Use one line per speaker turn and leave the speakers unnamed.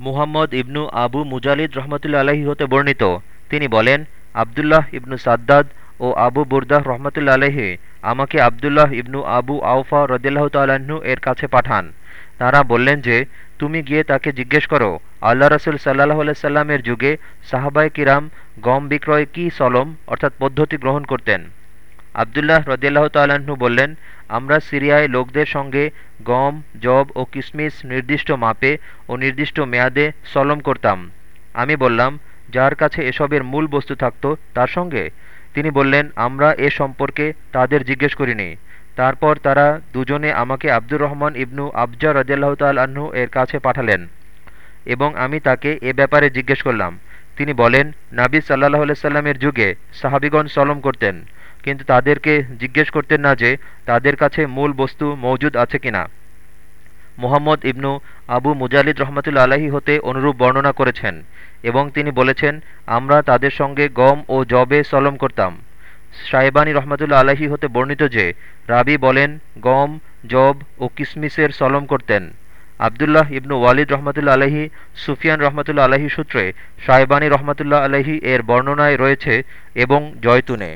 মুহাম্মদ ইবনু আবু মুজালিদ রহমতুল্লা আলহী হতে বর্ণিত। তিনি বলেন, আবদুল্লাহ ইবনু সাদ্দাদ ও আবু বুরদাহ রহমতুল্লা আলহী আমাকে আবদুল্লাহ ইবনু আবু আউফা রদিল্লাহ তাল্লাহ্ন এর কাছে পাঠান। তারা বললেন যে, তুমি গিয়ে তাকে জিজ্ঞেস করো, আল্লাহ রসুল সাল্লাহ সাল্লামের যুগে সাহাবাই কিরাম গম বিক্রয় কি সলম অর্থাৎ পদ্ধতি গ্রহণ করতেন? আবদুল্লাহ রদিয়াল্লাহ তাল্লাহ্ন বললেন, আমরা সিরিয়ায় লোকদের সঙ্গে গম, জব ও কিসমিস নির্দিষ্ট মাপে ও নির্দিষ্ট মেয়াদে সলম করতাম। আমি বললাম, যার কাছে এসবের মূল বস্তু থাকত তার সঙ্গে? তিনি বললেন, আমরা এ সম্পর্কে তাদের জিজ্ঞেস করিনি। তারপর তারা দুজনে আমাকে আব্দুর রহমান ইবনু আবজা রদিয়াল্লাহ তাল্লাহ্ন এর কাছে পাঠালেন এবং আমি তাকে এ ব্যাপারে জিজ্ঞেস করলাম। তিনি বলেন, নাবি সাল্লাহ সাল্লামের যুগে সাহাবিগণ সলম করতেন। কিন্তু তাদেরকে জিজ্ঞেস করতেন না যে তাদের কাছে মূল বস্তু মজুদ আছে কিনা। মোহাম্মদ ইবনু আবু মুজালিদ রহমতুল্লা আলাহি হতে অনুরূপ বর্ণনা করেছেন এবং তিনি বলেছেন, আমরা তাদের সঙ্গে গম ও জবে সলম করতাম। সাহেবানী রহমতুল্লা আলাহি হতে বর্ণিত যে, রাবি বলেন, গম, জব ও কিসমিসের সলম করতেন। আবদুল্লাহ ইবনু ওয়ালিদ রহমতুল্লা আলহি সুফিয়ান রহমতুল্লা আলহি সূত্রে সাহেবানী রহমতুল্লাহ আলহি এর বর্ণনায় রয়েছে, এবং জয়তুনে।